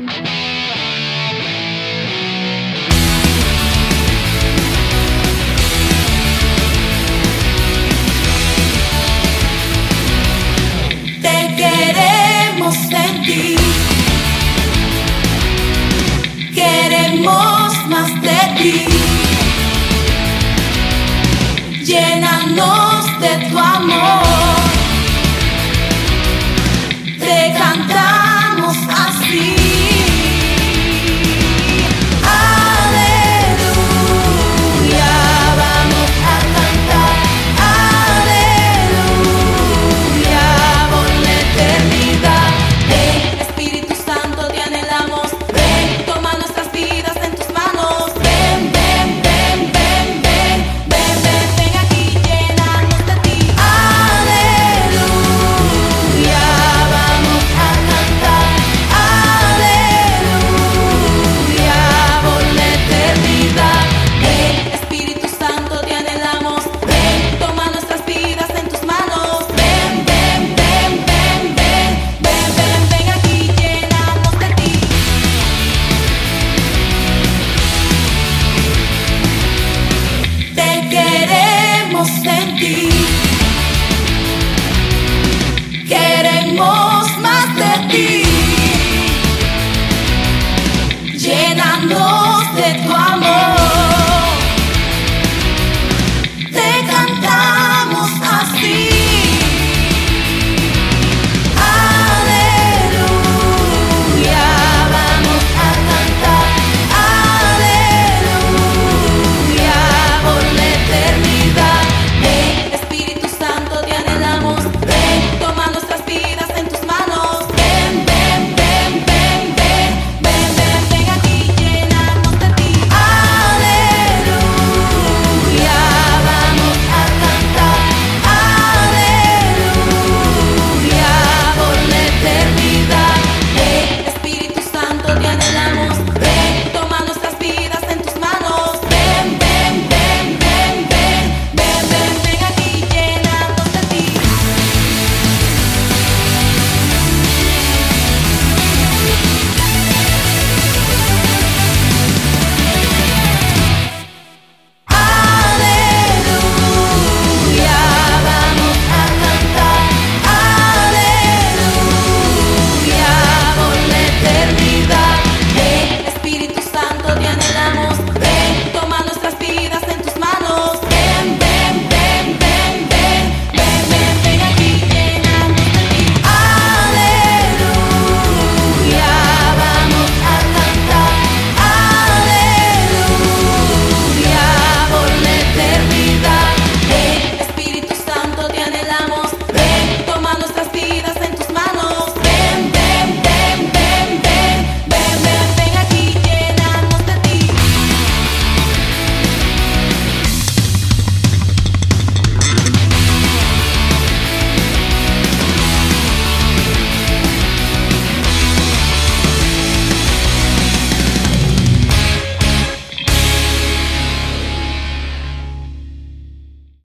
Te queremos de ti, queremos más de ti, llénanos de tu amor.